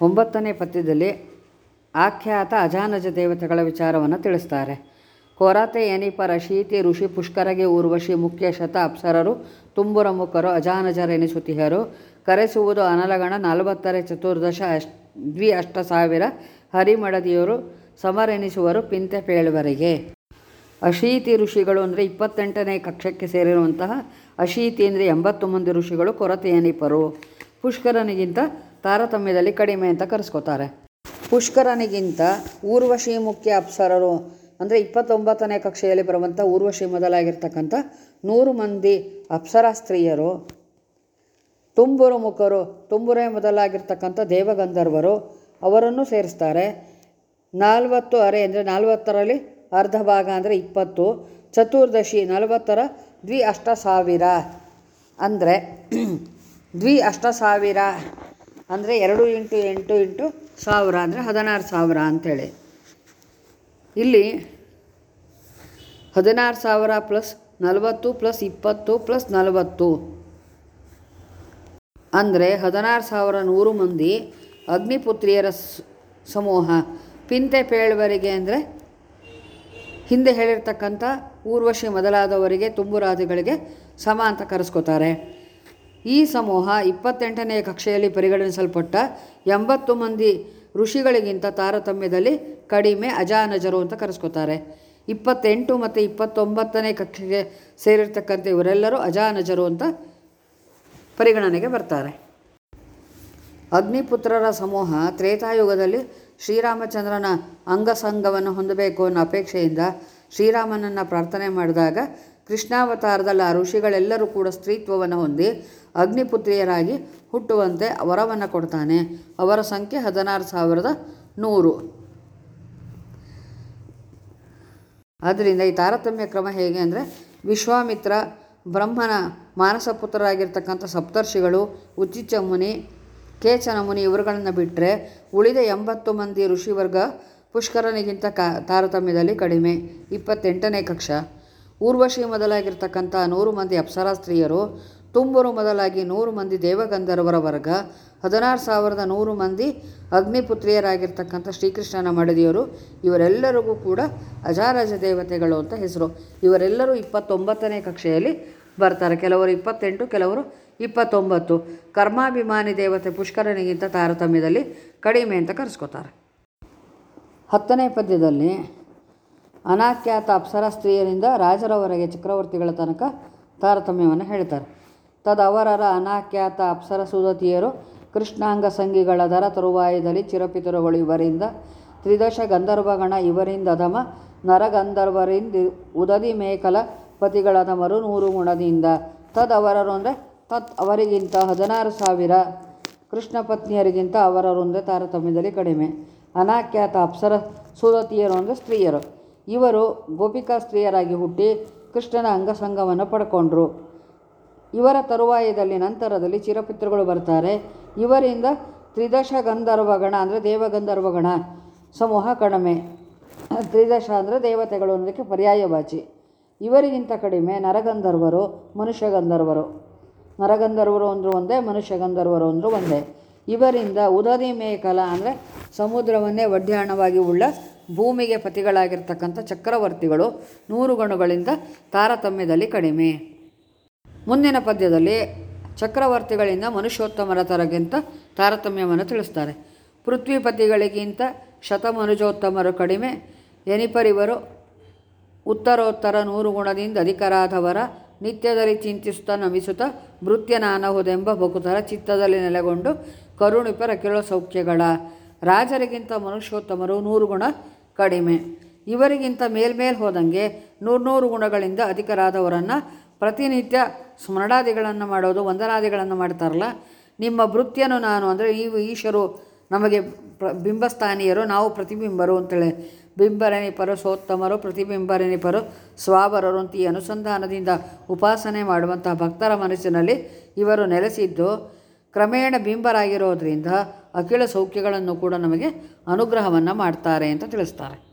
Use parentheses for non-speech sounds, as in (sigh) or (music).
ಒಂಬತ್ತನೇ ಪದ್ಯದಲ್ಲಿ ಆಖ್ಯಾತ ಅಜಾನಜ ದೇವತೆಗಳ ವಿಚಾರವನ್ನು ತಿಳಿಸ್ತಾರೆ. ಕೊರತೆ ಎನಿಪರ ಶೀತಿ ಋಷಿ ಪುಷ್ಕರಗೆ ಊರ್ವಶಿ ಮುಖ್ಯ ಶತ ಅಪ್ಸರರು, ತುಂಬುರ ಮುಖರು ಅಜಾನಜರೆನಿಸುತ್ತಿಹರು ಕರೆಸುವುದು ಅನಲಗಣ ನಲವತ್ತರ ಚತುರ್ದಶ ಅಶ್ ದ್ವಿ ಅಷ್ಟ ಸಾವಿರ ಹರಿಮಡದಿಯರು, ಸಮರೆನಿಸುವರು ಪಿಂತೆ ಪೇಳುವರಿಗೆ ಅಶೀತಿ ಋಷಿಗಳು ಅಂದರೆ ಇಪ್ಪತ್ತೆಂಟನೇ ಕಕ್ಷಕ್ಕೆ ಸೇರಿರುವಂತಹ ಅಶೀತಿ ಅಂದರೆ ಎಂಬತ್ತು ಮಂದಿ ಋಷಿಗಳು ಕೊರತೆಯನಿಪರು ಪುಷ್ಕರನಿಗಿಂತ ತಾರತಮ್ಯದಲ್ಲಿ ಕಡಿಮೆ ಅಂತ ಕರೆಸ್ಕೋತಾರೆ. ಪುಷ್ಕರನಿಗಿಂತ ಊರ್ವಶಿ ಮುಖ್ಯ ಅಪ್ಸರರು ಅಂದರೆ ಇಪ್ಪತ್ತೊಂಬತ್ತನೇ ಕಕ್ಷೆಯಲ್ಲಿ ಬರುವಂಥ ಊರ್ವಶಿ ಮೊದಲಾಗಿರ್ತಕ್ಕಂಥ ನೂರು ಮಂದಿ ಅಪ್ಸರ ಸ್ತ್ರೀಯರು, ತುಂಬುರು ಮುಖರು, ತುಂಬುರೆ ಮೊದಲಾಗಿರ್ತಕ್ಕಂಥ ದೇವಗಂಧರ್ವರು ಅವರನ್ನು ಸೇರಿಸ್ತಾರೆ. ನಾಲ್ವತ್ತು ಅರೆ ಅಂದರೆ ನಲವತ್ತರಲ್ಲಿ ಅರ್ಧ ಭಾಗ ಅಂದರೆ ಇಪ್ಪತ್ತು, ಚತುರ್ದಶಿ ನಲವತ್ತರ ದ್ವಿ ಅಷ್ಟ ಸಾವಿರ ಅಂದರೆ (clears throat) ದ್ವಿ ಅಷ್ಟ ಸಾವಿರ ಅಂದರೆ ಎರಡು ಇಂಟು ಎಂಟು ಇಂಟು ಸಾವಿರ ಅಂದರೆ ಹದಿನಾರು ಸಾವಿರ ಅಂಥೇಳಿ ಇಲ್ಲಿ ಹದಿನಾರು ಸಾವಿರ ಪ್ಲಸ್ ನಲವತ್ತು ಪ್ಲಸ್ ಇಪ್ಪತ್ತು ಪ್ಲಸ್ ನಲವತ್ತು. ಅಂದರೆ ಹದಿನಾರು ಸಾವಿರ ನೂರು ಮಂದಿ ಅಗ್ನಿಪುತ್ರಿಯರ ಸಮೂಹ. ಪಿಂತೆ ಪೇಳುವರಿಗೆ ಅಂದರೆ ಹಿಂದೆ ಹೇಳಿರ್ತಕ್ಕಂಥ ಊರ್ವಶಿ ಮೊದಲಾದವರಿಗೆ ತುಂಬುರಾದಿಗಳಿಗೆ ಸಮ ಅಂತ ಕರೆಸ್ಕೋತಾರೆ. ಈ ಸಮೂಹ ಇಪ್ಪತ್ತೆಂಟನೇ ಕಕ್ಷೆಯಲ್ಲಿ ಪರಿಗಣಿಸಲ್ಪಟ್ಟ ಎಂಬತ್ತು ಮಂದಿ ಋಷಿಗಳಿಗಿಂತ ತಾರತಮ್ಯದಲ್ಲಿ ಕಡಿಮೆ ಅಜಾನಜರು ಅಂತ ಕರೆಸ್ಕೋತಾರೆ. ಇಪ್ಪತ್ತೆಂಟು ಮತ್ತು ಇಪ್ಪತ್ತೊಂಬತ್ತನೇ ಕಕ್ಷೆಗೆ ಸೇರಿರ್ತಕ್ಕಂಥ ಇವರೆಲ್ಲರೂ ಅಜಾನಜರು ಅಂತ ಪರಿಗಣನೆಗೆ ಬರ್ತಾರೆ. ಅಗ್ನಿಪುತ್ರರ ಸಮೂಹ ತ್ರೇತಾಯುಗದಲ್ಲಿ ಶ್ರೀರಾಮಚಂದ್ರನ ಅಂಗಸಂಗವನ್ನು ಹೊಂದಬೇಕು ಅನ್ನೋ ಅಪೇಕ್ಷೆಯಿಂದ ಶ್ರೀರಾಮನನ್ನು ಪ್ರಾರ್ಥನೆ ಮಾಡಿದಾಗ ಕೃಷ್ಣಾವತಾರದಲ್ಲಿ ಆ ಋಷಿಗಳೆಲ್ಲರೂ ಕೂಡ ಸ್ತ್ರೀತ್ವವನ್ನು ಹೊಂದಿ ಅಗ್ನಿಪುತ್ರಿಯರಾಗಿ ಹುಟ್ಟುವಂತೆ ವರವನ್ನು ಕೊಡ್ತಾನೆ. ಅವರ ಸಂಖ್ಯೆ ಹದಿನಾರು ಸಾವಿರದ ನೂರು. ಆದ್ದರಿಂದ ಈ ತಾರತಮ್ಯ ಕ್ರಮ ಹೇಗೆ ಅಂದರೆ ವಿಶ್ವಾಮಿತ್ರ, ಬ್ರಹ್ಮನ ಮಾನಸ ಪುತ್ರರಾಗಿರ್ತಕ್ಕಂಥ ಸಪ್ತರ್ಷಿಗಳು ಉಚ್ಚಿಚ್ಚ ಮುನಿ, ಕೇಚನ ಮುನಿ ಇವರುಗಳನ್ನು ಬಿಟ್ಟರೆ ಉಳಿದ ಎಂಬತ್ತು ಮಂದಿ ಋಷಿವರ್ಗ ಪುಷ್ಕರನಿಗಿಂತ ಕಾ ತಾರತಮ್ಯದಲ್ಲಿ ಕಡಿಮೆ. ಇಪ್ಪತ್ತೆಂಟನೇ ಕಕ್ಷ. ಊರ್ವಶಿ ಮೊದಲಾಗಿರ್ತಕ್ಕಂಥ ನೂರು ಮಂದಿ ಅಪ್ಸರಾ ಸ್ತ್ರೀಯರು, ತುಂಬರು ಮೊದಲಾಗಿ ನೂರು ಮಂದಿ ದೇವಗಂಧರ್ವರ ವರ್ಗ, ಹದಿನಾರು ಸಾವಿರದ ನೂರು ಮಂದಿ ಅಗ್ನಿಪುತ್ರಿಯರಾಗಿರ್ತಕ್ಕಂಥ ಶ್ರೀಕೃಷ್ಣನ ಮಡದಿಯರು. ಇವರೆಲ್ಲರಿಗೂ ಕೂಡ ಅಜಾರಜ ದೇವತೆಗಳು ಅಂತ ಹೆಸರು. ಇವರೆಲ್ಲರೂ ಇಪ್ಪತ್ತೊಂಬತ್ತನೇ ಕಕ್ಷೆಯಲ್ಲಿ ಬರ್ತಾರೆ. ಕೆಲವರು ಇಪ್ಪತ್ತೆಂಟು, ಕೆಲವರು ಇಪ್ಪತ್ತೊಂಬತ್ತು. ಕರ್ಮಾಭಿಮಾನಿ ದೇವತೆ ಪುಷ್ಕರನಿಗಿಂತ ತಾರತಮ್ಯದಲ್ಲಿ ಕಡಿಮೆ ಅಂತ ಕರೆಸ್ಕೋತಾರೆ. ಹತ್ತನೇ ಪದ್ಯದಲ್ಲಿ ಅನಾಖ್ಯಾತ ಅಪ್ಸರ ಸ್ತ್ರೀಯರಿಂದ ರಾಜರವರೆಗೆ ಚಕ್ರವರ್ತಿಗಳ ತನಕ ತಾರತಮ್ಯವನ್ನು ಹೇಳ್ತಾರೆ ತದವರರ ಅನಾಖ್ಯಾತ ಅಪ್ಸರ ಸುದತಿಯರು ಕೃಷ್ಣಾಂಗ ಸಂಗಿಗಳ ದರ ತರುವಾಯದಲ್ಲಿ ಚಿರಪಿತರುಗಳು ಇವರಿಂದ ತ್ರಿದಶ ಗಂಧರ್ವಗಣ ಇವರಿಂದ ಅಧಮ ನರಗಂಧರ್ವರಿಂದ ಉದದಿ ಮೇಕಲ ಪತಿಗಳಧಮರು ನೂರು ಗುಣದಿಂದ ತದವರರು ಅಂದರೆ ತತ್ ಅವರಿಗಿಂತ ಹದಿನಾರು ಸಾವಿರ, ಕೃಷ್ಣ ಪತ್ನಿಯರಿಗಿಂತ ಅವರರು ಅಂದರೆ ತಾರತಮ್ಯದಲ್ಲಿ ಕಡಿಮೆ. ಅನಾಖ್ಯಾತ ಅಪ್ಸರ ಸುಧತಿಯರು ಅಂದರೆ ಸ್ತ್ರೀಯರು. ಇವರು ಗೋಪಿಕಾ ಸ್ತ್ರೀಯರಾಗಿ ಹುಟ್ಟಿ ಕೃಷ್ಣನ ಅಂಗಸಂಗವನ್ನು ಪಡ್ಕೊಂಡ್ರು. ಇವರ ತರುವಾಯದಲ್ಲಿ ನಂತರದಲ್ಲಿ ಚಿರಪಿತೃಗಳು ಬರ್ತಾರೆ. ಇವರಿಂದ ತ್ರಿದಶ ಗಂಧರ್ವಗಣ ಅಂದರೆ ದೇವಗಂಧರ್ವಗಣ ಸಮೂಹ ಕಡಿಮೆ. ತ್ರಿದಶ ಅಂದರೆ ದೇವತೆಗಳು ಅನ್ನೋದಕ್ಕೆ ಪರ್ಯಾಯವಾಚಿ. ಇವರಿಗಿಂತ ಕಡಿಮೆ ನರಗಂಧರ್ವರು ಮನುಷ್ಯ ಗಂಧರ್ವರು ನರಗಂಧರ್ವರು ಅಂದರೂ ಒಂದೇ ಮನುಷ್ಯ ಗಂಧರ್ವರು ಅಂದರೂ ಒಂದೇ. ಇವರಿಂದ ಉದದಿ ಮೇಕಲ ಅಂದರೆ ಸಮುದ್ರವನ್ನೇ ವಡ್ಯಾಣವಾಗಿ ಉಳ್ಳ ಭೂಮಿಗೆ ಪತಿಗಳಾಗಿರ್ತಕ್ಕಂಥ ಚಕ್ರವರ್ತಿಗಳು ನೂರು ಗಣಗಳಿಂದ ತಾರತಮ್ಯದಲ್ಲಿ ಕಡಿಮೆ. ಮುಂದಿನ ಪದ್ಯದಲ್ಲಿ ಚಕ್ರವರ್ತಿಗಳಿಂದ ಮನುಷ್ಯೋತ್ತಮರ ತರಗಿಂತ ತಾರತಮ್ಯವನ್ನು ತಿಳಿಸ್ತಾರೆ. ಪೃಥ್ವಿಪತಿಗಳಿಗಿಂತ ಶತಮನುಜೋತ್ತಮರು ಕಡಿಮೆ. ಎನಿಪರಿವರು ಉತ್ತರೋತ್ತರ ನೂರು ಗುಣದಿಂದ ಅಧಿಕರಾದವರ ನಿತ್ಯದಲ್ಲಿ ಚಿಂತಿಸುತ್ತಾ ನಮಿಸುತ್ತಾ ಭೃತ್ಯನಾನಹುದೆಂಬ ಬಕುತರ ಚಿತ್ತದಲ್ಲಿ ನೆಲೆಗೊಂಡು ಕರುಣಿಪರ ಕಿರಳ ಸೌಖ್ಯಗಳ ರಾಜರಿಗಿಂತ ಮನುಷ್ಯೋತ್ತಮರು ನೂರು ಗುಣ ಕಡಿಮೆ. ಇವರಿಗಿಂತ ಮೇಲ್ಮೇಲ್ ಹೋದಂಗೆ ನೂರ್ನೂರು ಗುಣಗಳಿಂದ ಅಧಿಕರಾದವರನ್ನು ಪ್ರತಿನಿತ್ಯ ಸ್ಮರಣಾದಿಗಳನ್ನು ಮಾಡೋದು, ವಂದನಾದಿಗಳನ್ನು ಮಾಡ್ತಾರಲ್ಲ? ನಿಮ್ಮ ವೃತ್ತಿಯನ್ನು ನಾನು ಅಂದರೆ ಈ ಈಶರು ನಮಗೆ ಪ್ರ, ಬಿಂಬಸ್ಥಾನೀಯರು, ನಾವು ಪ್ರತಿಬಿಂಬರು ಅಂತೇಳಿ. ಬಿಂಬರನಿಪರು ಸೋತ್ತಮರು ಪ್ರತಿಬಿಂಬರನಿಪರು ಸ್ವಾವರರು ಅಂತ ಈ ಅನುಸಂಧಾನದಿಂದ ಉಪಾಸನೆ ಮಾಡುವಂತಹ ಭಕ್ತರ ಮನಸ್ಸಿನಲ್ಲಿ ಇವರು ನೆಲೆಸಿದ್ದು, ಕ್ರಮೇಣ ಬಿಂಬರಾಗಿರೋದ್ರಿಂದ ಅಖಿಲ ಸೌಖ್ಯಗಳನ್ನು ಕೂಡ ನಮಗೆ ಅನುಗ್ರಹವನ್ನು ಮಾಡ್ತಾರೆ ಅಂತ ತಿಳಿಸ್ತಾರೆ.